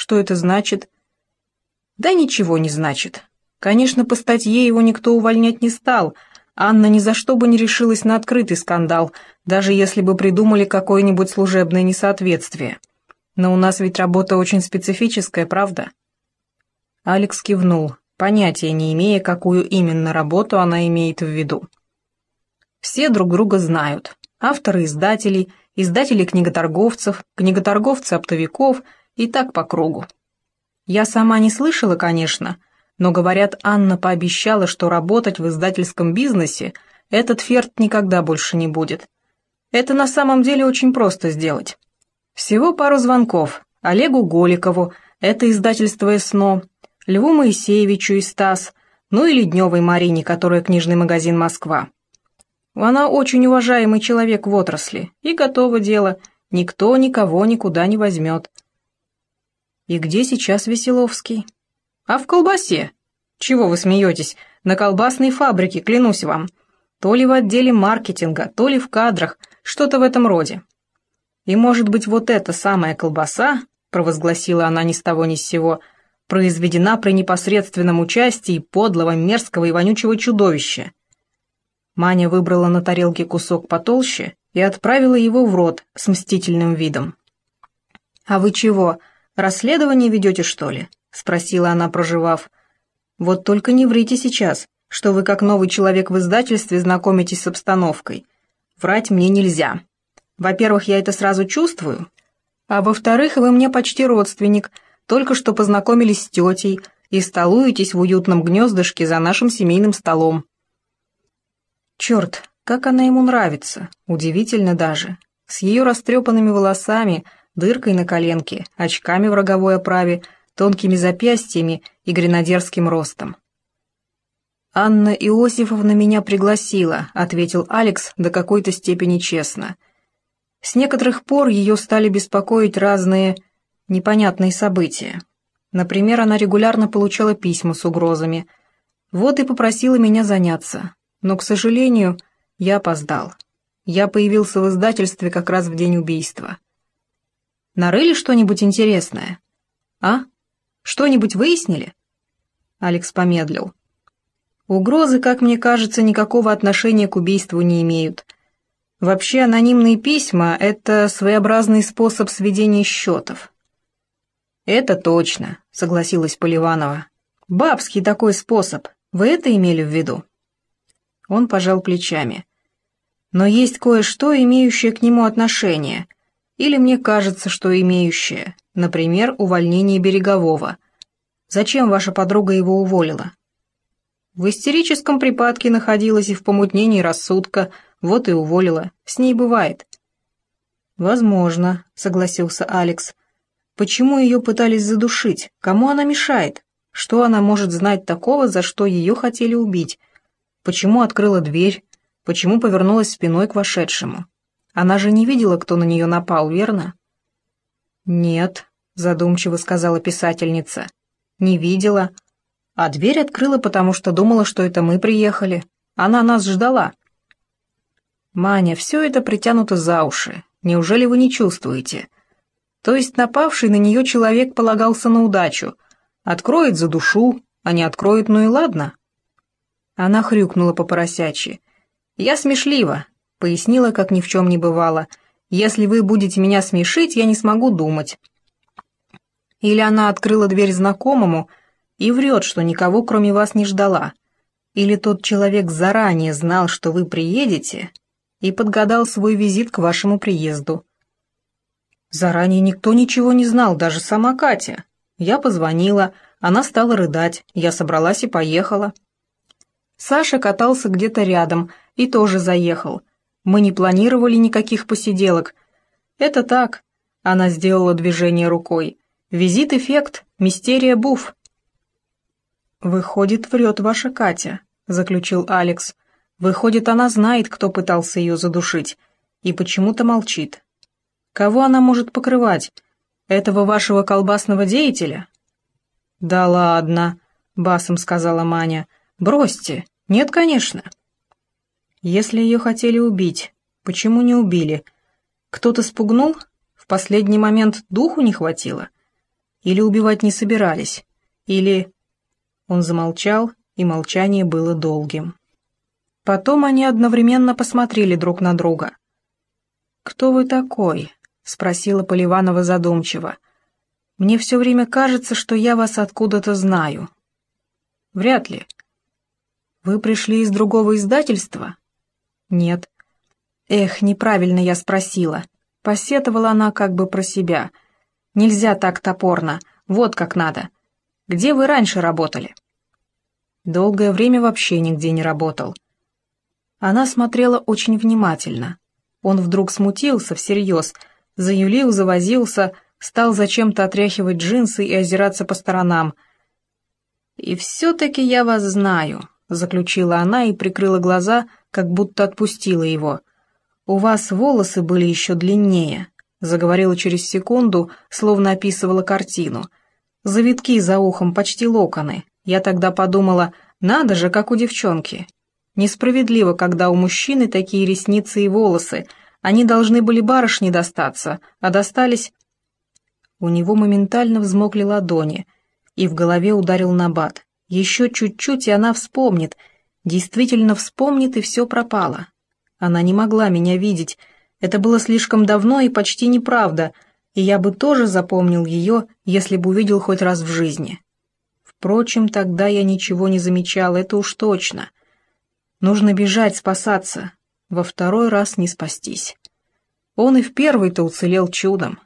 Что это значит? Да ничего не значит. Конечно, по статье его никто увольнять не стал. Анна ни за что бы не решилась на открытый скандал, даже если бы придумали какое-нибудь служебное несоответствие. Но у нас ведь работа очень специфическая, правда? Алекс кивнул, понятия не имея, какую именно работу она имеет в виду. Все друг друга знают. Авторы издателей, издатели книготорговцев, книготорговцы оптовиков и так по кругу. Я сама не слышала, конечно, но, говорят, Анна пообещала, что работать в издательском бизнесе этот ферт никогда больше не будет. Это на самом деле очень просто сделать. Всего пару звонков Олегу Голикову, это издательство «Эсно», Льву Моисеевичу и Стас, ну и Ледневой Марине, которая книжный магазин «Москва». Она очень уважаемый человек в отрасли, и готово дело, никто никого никуда не возьмет. И где сейчас Веселовский? А в колбасе. Чего вы смеетесь? На колбасной фабрике, клянусь вам. То ли в отделе маркетинга, то ли в кадрах, что-то в этом роде. И может быть вот эта самая колбаса, провозгласила она ни с того ни с сего, произведена при непосредственном участии подлого, мерзкого и вонючего чудовища. Маня выбрала на тарелке кусок потолще и отправила его в рот с мстительным видом. «А вы чего, расследование ведете, что ли?» — спросила она, проживав. «Вот только не врите сейчас, что вы как новый человек в издательстве знакомитесь с обстановкой. Врать мне нельзя. Во-первых, я это сразу чувствую, а во-вторых, вы мне почти родственник, только что познакомились с тетей и столуетесь в уютном гнездышке за нашим семейным столом. Черт, как она ему нравится, удивительно даже. С ее растрепанными волосами, дыркой на коленке, очками в роговой оправе, тонкими запястьями и гренадерским ростом. «Анна Иосифовна меня пригласила», — ответил Алекс до какой-то степени честно. С некоторых пор ее стали беспокоить разные непонятные события. Например, она регулярно получала письма с угрозами. Вот и попросила меня заняться. Но, к сожалению, я опоздал. Я появился в издательстве как раз в день убийства. Нарыли что-нибудь интересное? А? Что-нибудь выяснили? Алекс помедлил. Угрозы, как мне кажется, никакого отношения к убийству не имеют. Вообще, анонимные письма — это своеобразный способ сведения счетов. «Это точно», — согласилась Поливанова. «Бабский такой способ. Вы это имели в виду?» Он пожал плечами. «Но есть кое-что, имеющее к нему отношение. Или мне кажется, что имеющее. Например, увольнение Берегового. Зачем ваша подруга его уволила?» В истерическом припадке находилась и в помутнении рассудка, вот и уволила. С ней бывает. «Возможно», — согласился Алекс. «Почему ее пытались задушить? Кому она мешает? Что она может знать такого, за что ее хотели убить? Почему открыла дверь? Почему повернулась спиной к вошедшему? Она же не видела, кто на нее напал, верно? «Нет», — задумчиво сказала писательница. «Не видела. А дверь открыла, потому что думала, что это мы приехали. Она нас ждала». «Маня, все это притянуто за уши. Неужели вы не чувствуете?» То есть напавший на нее человек полагался на удачу. Откроет за душу, а не откроет, ну и ладно. Она хрюкнула по поросячьи. «Я смешлива», — пояснила, как ни в чем не бывало. «Если вы будете меня смешить, я не смогу думать». Или она открыла дверь знакомому и врет, что никого кроме вас не ждала. Или тот человек заранее знал, что вы приедете, и подгадал свой визит к вашему приезду. Заранее никто ничего не знал, даже сама Катя. Я позвонила, она стала рыдать, я собралась и поехала. Саша катался где-то рядом и тоже заехал. Мы не планировали никаких посиделок. Это так. Она сделала движение рукой. Визит-эффект, мистерия буф. «Выходит, врет ваша Катя», — заключил Алекс. «Выходит, она знает, кто пытался ее задушить, и почему-то молчит. Кого она может покрывать? Этого вашего колбасного деятеля?» «Да ладно», — басом сказала Маня. «Бросьте, нет, конечно. Если ее хотели убить, почему не убили? Кто-то спугнул? В последний момент духу не хватило? Или убивать не собирались? Или...» Он замолчал, и молчание было долгим. Потом они одновременно посмотрели друг на друга. «Кто вы такой?» — спросила Поливанова задумчиво. «Мне все время кажется, что я вас откуда-то знаю». «Вряд ли». «Вы пришли из другого издательства?» «Нет». «Эх, неправильно я спросила». Посетовала она как бы про себя. «Нельзя так топорно, вот как надо. Где вы раньше работали?» Долгое время вообще нигде не работал. Она смотрела очень внимательно. Он вдруг смутился всерьез, заюлил, завозился, стал зачем-то отряхивать джинсы и озираться по сторонам. «И все-таки я вас знаю», — заключила она и прикрыла глаза, как будто отпустила его. «У вас волосы были еще длиннее», — заговорила через секунду, словно описывала картину. «Завитки за ухом, почти локоны. Я тогда подумала, надо же, как у девчонки. Несправедливо, когда у мужчины такие ресницы и волосы. Они должны были барышне достаться, а достались... У него моментально взмокли ладони, и в голове ударил набат. Еще чуть-чуть, и она вспомнит. Действительно вспомнит, и все пропало. Она не могла меня видеть. Это было слишком давно и почти неправда, и я бы тоже запомнил ее, если бы увидел хоть раз в жизни. Впрочем, тогда я ничего не замечал, это уж точно. Нужно бежать, спасаться. Во второй раз не спастись. Он и в первый-то уцелел чудом.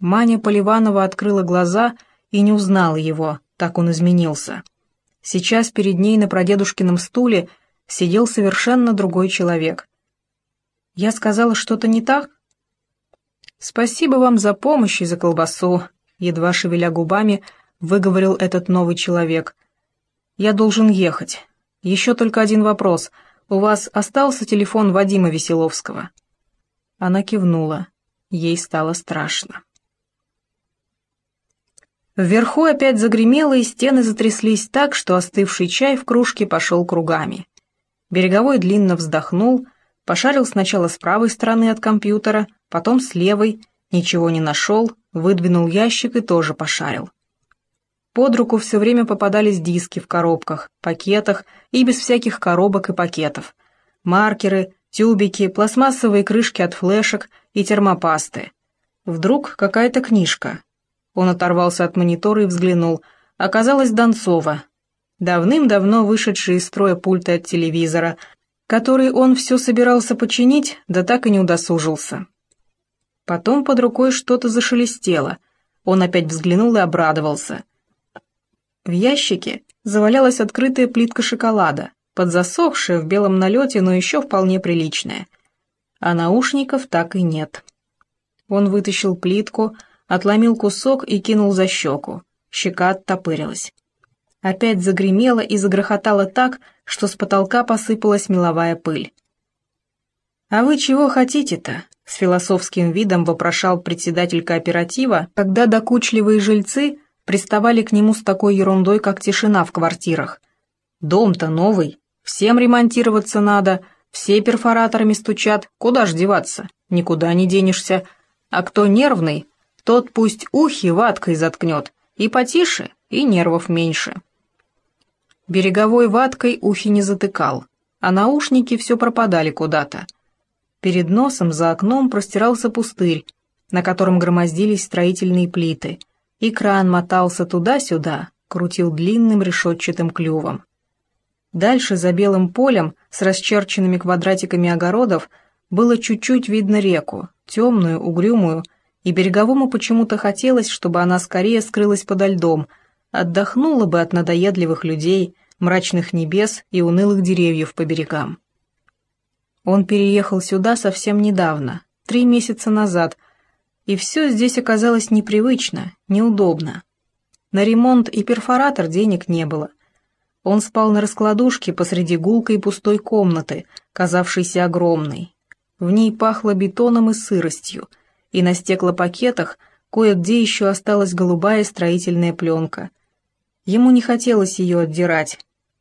Маня Поливанова открыла глаза и не узнала его, так он изменился. Сейчас перед ней на прадедушкином стуле сидел совершенно другой человек. Я сказала что-то не так? «Спасибо вам за помощь и за колбасу», едва шевеля губами, выговорил этот новый человек. «Я должен ехать. Еще только один вопрос. У вас остался телефон Вадима Веселовского?» Она кивнула. Ей стало страшно. Вверху опять загремело, и стены затряслись так, что остывший чай в кружке пошел кругами. Береговой длинно вздохнул, пошарил сначала с правой стороны от компьютера, потом с левой, ничего не нашел, выдвинул ящик и тоже пошарил. Под руку все время попадались диски в коробках, пакетах и без всяких коробок и пакетов. Маркеры, тюбики, пластмассовые крышки от флешек и термопасты. Вдруг какая-то книжка. Он оторвался от монитора и взглянул. Оказалось Донцова. Давным-давно вышедший из строя пульта от телевизора, который он все собирался починить, да так и не удосужился. Потом под рукой что-то зашелестело. Он опять взглянул и обрадовался — в ящике завалялась открытая плитка шоколада, подзасохшая в белом налете, но еще вполне приличная. А наушников так и нет. Он вытащил плитку, отломил кусок и кинул за щеку. Щека оттопырилась. Опять загремело и загрохотало так, что с потолка посыпалась меловая пыль. «А вы чего хотите-то?» — с философским видом вопрошал председатель кооператива, когда докучливые жильцы приставали к нему с такой ерундой, как тишина в квартирах. Дом-то новый, всем ремонтироваться надо, все перфораторами стучат, куда ж деваться, никуда не денешься. А кто нервный, тот пусть ухи ваткой заткнет, и потише, и нервов меньше. Береговой ваткой ухи не затыкал, а наушники все пропадали куда-то. Перед носом за окном простирался пустырь, на котором громоздились строительные плиты — и кран мотался туда-сюда, крутил длинным решетчатым клювом. Дальше, за белым полем, с расчерченными квадратиками огородов, было чуть-чуть видно реку, темную, угрюмую, и береговому почему-то хотелось, чтобы она скорее скрылась подо льдом, отдохнула бы от надоедливых людей, мрачных небес и унылых деревьев по берегам. Он переехал сюда совсем недавно, три месяца назад, и все здесь оказалось непривычно, неудобно. На ремонт и перфоратор денег не было. Он спал на раскладушке посреди гулкой пустой комнаты, казавшейся огромной. В ней пахло бетоном и сыростью, и на стеклопакетах кое-где еще осталась голубая строительная пленка. Ему не хотелось ее отдирать.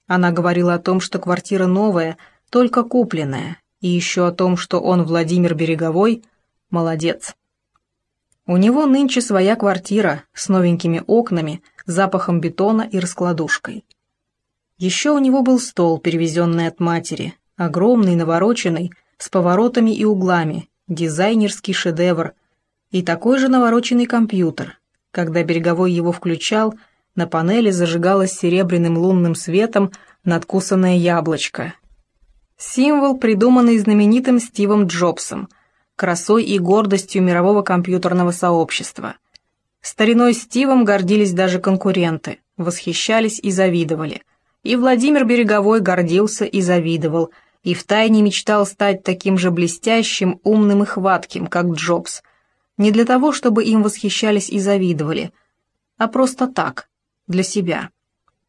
Она говорила о том, что квартира новая, только купленная, и еще о том, что он, Владимир Береговой, молодец. У него нынче своя квартира с новенькими окнами, запахом бетона и раскладушкой. Еще у него был стол, перевезенный от матери, огромный, навороченный, с поворотами и углами, дизайнерский шедевр, и такой же навороченный компьютер. Когда Береговой его включал, на панели зажигалось серебряным лунным светом надкусанное яблочко. Символ, придуманный знаменитым Стивом Джобсом – красой и гордостью мирового компьютерного сообщества. Стариной Стивом гордились даже конкуренты, восхищались и завидовали. И Владимир Береговой гордился и завидовал, и втайне мечтал стать таким же блестящим, умным и хватким, как Джобс. Не для того, чтобы им восхищались и завидовали, а просто так, для себя.